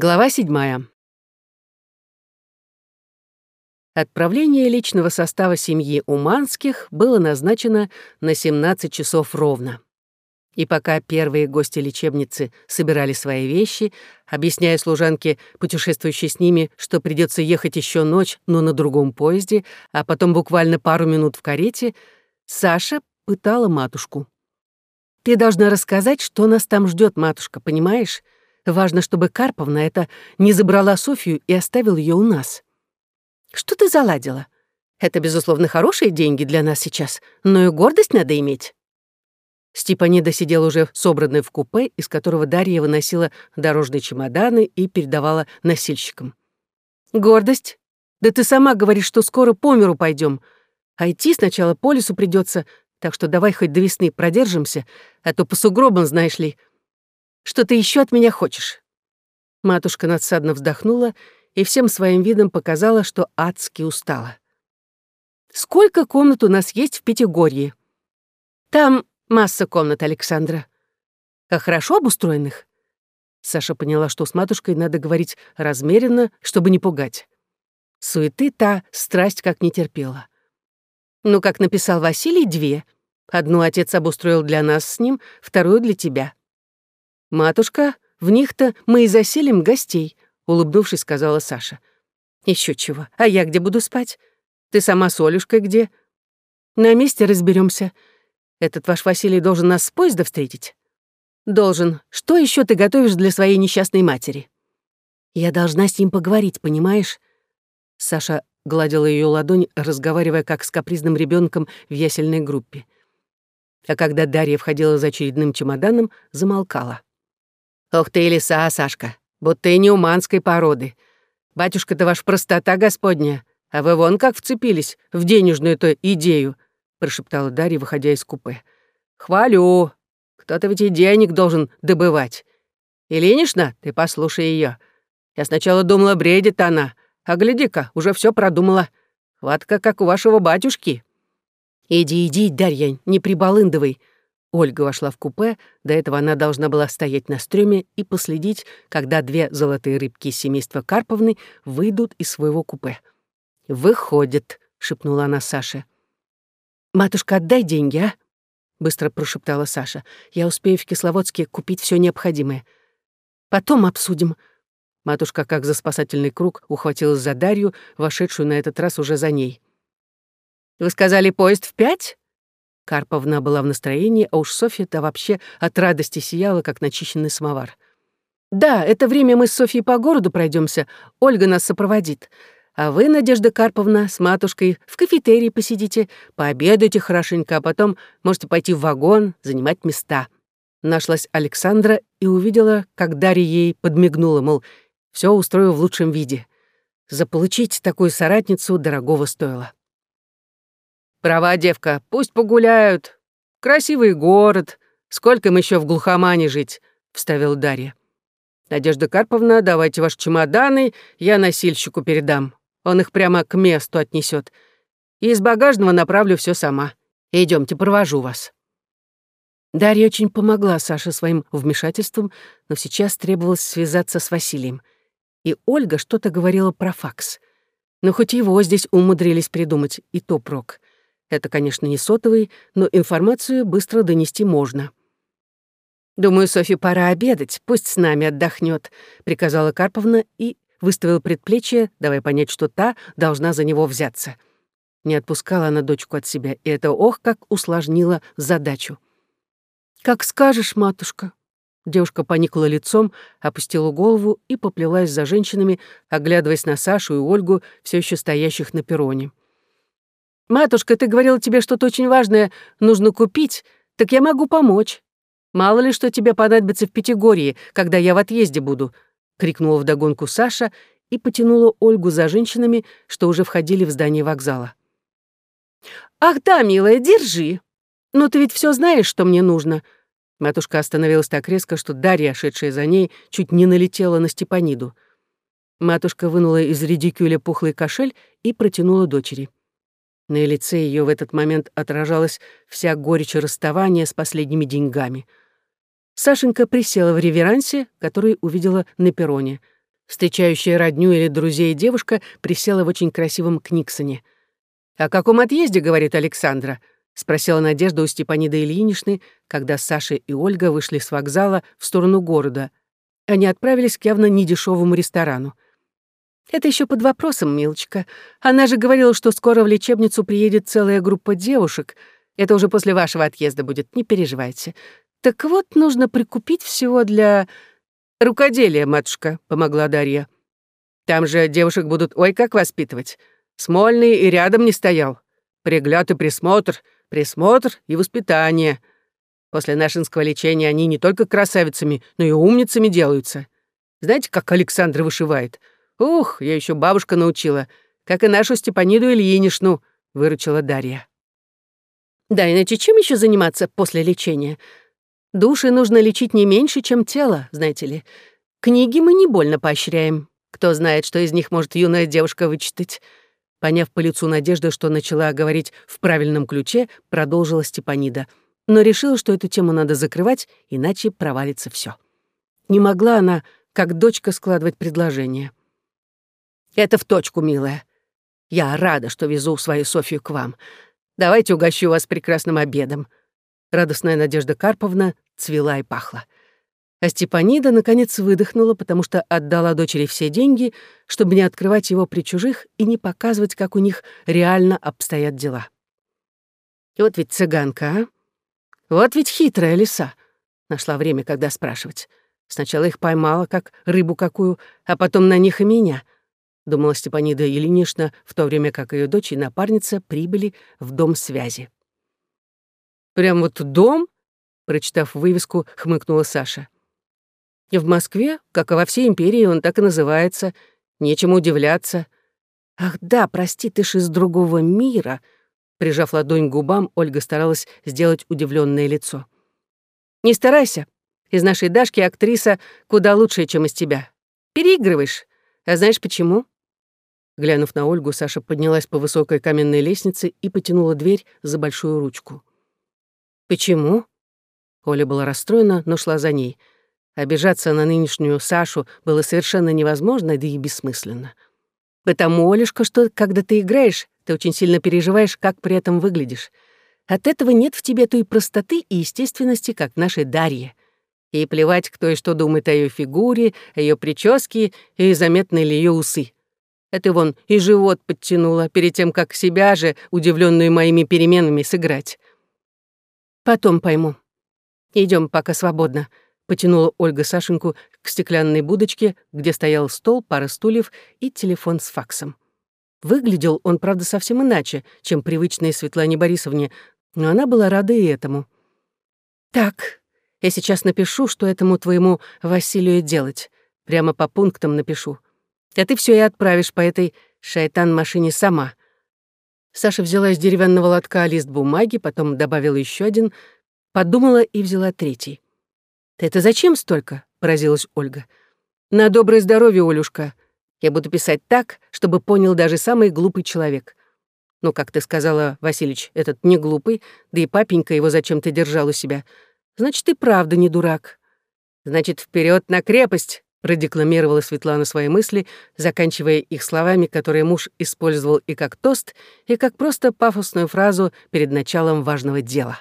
Глава седьмая. Отправление личного состава семьи Уманских было назначено на 17 часов ровно. И пока первые гости лечебницы собирали свои вещи, объясняя служанке, путешествующей с ними, что придется ехать еще ночь, но на другом поезде, а потом буквально пару минут в карете, Саша пытала матушку. «Ты должна рассказать, что нас там ждет, матушка, понимаешь? Важно, чтобы Карповна это не забрала Софью и оставил ее у нас. Что ты заладила? Это, безусловно, хорошие деньги для нас сейчас, но и гордость надо иметь. Степанида сидела уже собранная в купе, из которого Дарья выносила дорожные чемоданы и передавала носильщикам. «Гордость? Да ты сама говоришь, что скоро по миру пойдем. А идти сначала по лесу придется, так что давай хоть до весны продержимся, а то по сугробам, знаешь ли, что ты еще от меня хочешь?» Матушка надсадно вздохнула и всем своим видом показала, что адски устала. «Сколько комнат у нас есть в Пятигорье?» «Там масса комнат, Александра. А хорошо обустроенных?» Саша поняла, что с матушкой надо говорить размеренно, чтобы не пугать. Суеты та страсть как не терпела. Ну, как написал Василий, две. Одну отец обустроил для нас с ним, вторую для тебя. «Матушка, в них-то мы и заселим гостей», — улыбнувшись, сказала Саша. Еще чего. А я где буду спать? Ты сама с Олюшкой где?» «На месте разберемся. Этот ваш Василий должен нас с поезда встретить?» «Должен. Что еще ты готовишь для своей несчастной матери?» «Я должна с ним поговорить, понимаешь?» Саша гладила ее ладонь, разговаривая как с капризным ребенком в ясельной группе. А когда Дарья входила за очередным чемоданом, замолкала. Ох ты и лиса, Сашка, будто и не уманской породы. Батюшка-то ваш простота господня, а вы вон как вцепились в денежную-то идею, прошептала Дарья, выходя из купе. Хвалю. Кто-то ведь и денег должен добывать. Ильинична, ты послушай ее. Я сначала думала, бредит она, а гляди-ка, уже все продумала. Хватка, как у вашего батюшки. Иди, иди, Дарья, не прибалындывай. Ольга вошла в купе, до этого она должна была стоять на стреме и последить, когда две золотые рыбки семейства Карповны выйдут из своего купе. «Выходит», — шепнула она Саше. «Матушка, отдай деньги, а?» — быстро прошептала Саша. «Я успею в Кисловодске купить все необходимое. Потом обсудим». Матушка, как за спасательный круг, ухватилась за Дарью, вошедшую на этот раз уже за ней. «Вы сказали, поезд в пять?» Карповна была в настроении, а уж Софья-то вообще от радости сияла, как начищенный самовар. «Да, это время мы с Софьей по городу пройдемся. Ольга нас сопроводит. А вы, Надежда Карповна, с матушкой в кафетерии посидите, пообедайте хорошенько, а потом можете пойти в вагон, занимать места». Нашлась Александра и увидела, как Дарья ей подмигнула, мол, все устрою в лучшем виде. Заполучить такую соратницу дорогого стоило. Права, девка, пусть погуляют. Красивый город. Сколько им еще в глухомане жить?» — вставил Дарья. «Надежда Карповна, давайте ваши чемоданы, я носильщику передам. Он их прямо к месту отнесет. И из багажного направлю все сама. Идемте, провожу вас». Дарья очень помогла Саше своим вмешательством, но сейчас требовалось связаться с Василием. И Ольга что-то говорила про факс. Но хоть его здесь умудрились придумать, и то прок. Это, конечно, не сотовый, но информацию быстро донести можно. «Думаю, Софье пора обедать, пусть с нами отдохнет», — приказала Карповна и выставила предплечье, давая понять, что та должна за него взяться. Не отпускала она дочку от себя, и это ох, как усложнило задачу. «Как скажешь, матушка». Девушка поникла лицом, опустила голову и поплелась за женщинами, оглядываясь на Сашу и Ольгу, все еще стоящих на перроне. «Матушка, ты говорила, тебе что-то очень важное нужно купить, так я могу помочь. Мало ли, что тебе понадобится в Пятигорье, когда я в отъезде буду», — крикнула вдогонку Саша и потянула Ольгу за женщинами, что уже входили в здание вокзала. «Ах да, милая, держи. Но ты ведь все знаешь, что мне нужно». Матушка остановилась так резко, что Дарья, шедшая за ней, чуть не налетела на Степаниду. Матушка вынула из редикюля пухлый кошель и протянула дочери. На лице ее в этот момент отражалась вся горечь расставания с последними деньгами. Сашенька присела в реверансе, который увидела на перроне. Встречающая родню или друзей девушка присела в очень красивом книксоне. «О каком отъезде?» — говорит Александра. — спросила Надежда у Степаниды Ильиничны, когда Саша и Ольга вышли с вокзала в сторону города. Они отправились к явно недешевому ресторану. «Это еще под вопросом, милочка. Она же говорила, что скоро в лечебницу приедет целая группа девушек. Это уже после вашего отъезда будет, не переживайте. Так вот, нужно прикупить всего для... «Рукоделие, матушка», — помогла Дарья. «Там же девушек будут ой как воспитывать. Смольный и рядом не стоял. Пригляд и присмотр, присмотр и воспитание. После нашинского лечения они не только красавицами, но и умницами делаются. Знаете, как Александра вышивает? Ух, я еще бабушка научила, как и нашу Степаниду Ильинишну», — выручила Дарья. «Да, иначе чем еще заниматься после лечения? Души нужно лечить не меньше, чем тело, знаете ли. Книги мы не больно поощряем. Кто знает, что из них может юная девушка вычитать. Поняв по лицу Надежды, что начала говорить в правильном ключе, продолжила Степанида, но решила, что эту тему надо закрывать, иначе провалится все. Не могла она, как дочка, складывать предложение. «Это в точку, милая. Я рада, что везу свою Софию к вам. Давайте угощу вас прекрасным обедом. Радостная Надежда Карповна цвела и пахла. А Степанида, наконец, выдохнула, потому что отдала дочери все деньги, чтобы не открывать его при чужих и не показывать, как у них реально обстоят дела. И вот ведь цыганка, а? Вот ведь хитрая лиса. Нашла время, когда спрашивать. Сначала их поймала, как рыбу какую, а потом на них и меня. Думала Степанида Еленишна, в то время как ее дочь и напарница прибыли в дом связи. Прям вот дом?» Прочитав вывеску, хмыкнула Саша. В Москве, как и во всей империи, он так и называется. Нечему удивляться. Ах да, прости, ты ж из другого мира. Прижав ладонь к губам, Ольга старалась сделать удивленное лицо. Не старайся. Из нашей Дашки актриса куда лучше, чем из тебя. Переигрываешь. А знаешь почему? Глянув на Ольгу, Саша поднялась по высокой каменной лестнице и потянула дверь за большую ручку. «Почему?» Оля была расстроена, но шла за ней. Обижаться на нынешнюю Сашу было совершенно невозможно, да и бессмысленно. «Потому, Олюшка, что, когда ты играешь, ты очень сильно переживаешь, как при этом выглядишь. От этого нет в тебе той простоты и естественности, как в нашей Дарье. Ей плевать, кто и что думает о ее фигуре, о ее прическе и заметны ли ее усы. Это вон и живот подтянула перед тем, как себя же, удивленную моими переменами, сыграть. Потом пойму. Идем, пока свободно. Потянула Ольга Сашеньку к стеклянной будочке, где стоял стол, пара стульев и телефон с факсом. Выглядел он, правда, совсем иначе, чем привычной Светлане Борисовне, но она была рада и этому. «Так, я сейчас напишу, что этому твоему Василию делать. Прямо по пунктам напишу. А ты все и отправишь по этой шайтан-машине сама. Саша взяла из деревянного лотка лист бумаги, потом добавила еще один, подумала и взяла третий. «Ты это зачем столько?» — поразилась Ольга. «На доброе здоровье, Олюшка. Я буду писать так, чтобы понял даже самый глупый человек. Ну, как ты сказала, Василич, этот не глупый, да и папенька его зачем-то держал у себя. Значит, ты правда не дурак. Значит, вперед на крепость!» Продекламировала Светлана свои мысли, заканчивая их словами, которые муж использовал и как тост, и как просто пафосную фразу перед началом важного дела.